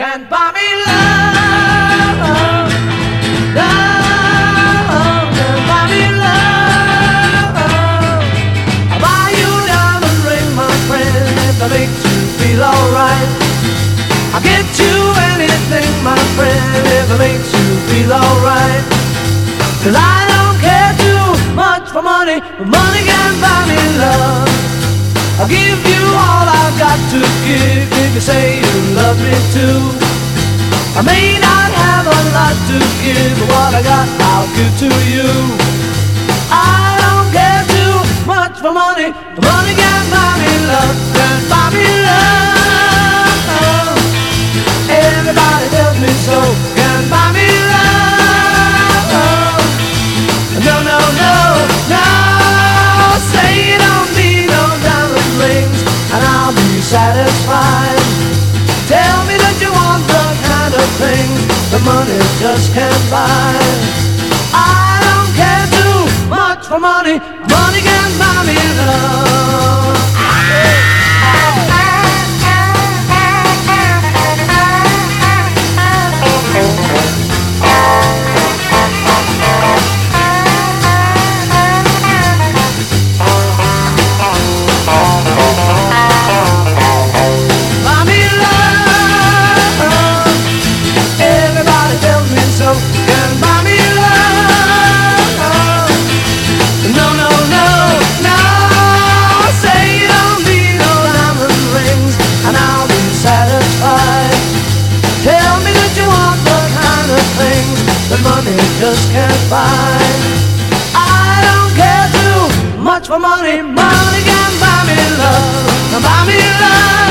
can't buy me love. Oh, oh, love can't buy me love. I'll buy you diamond ring, my friend, if makes you feel alright. I'll get you anything, my friend, if it makes you feel alright. Cause I don't care too much for money, but money can buy me love. I'll give you all I've got to give if you say you love me too. I may not have a lot to give, but what I got I'll give to you. I money just can't buy. I don't care too much for money. Money can buy me love. That money just can't buy. I don't care too much for money. Money can buy me love. Buy me love.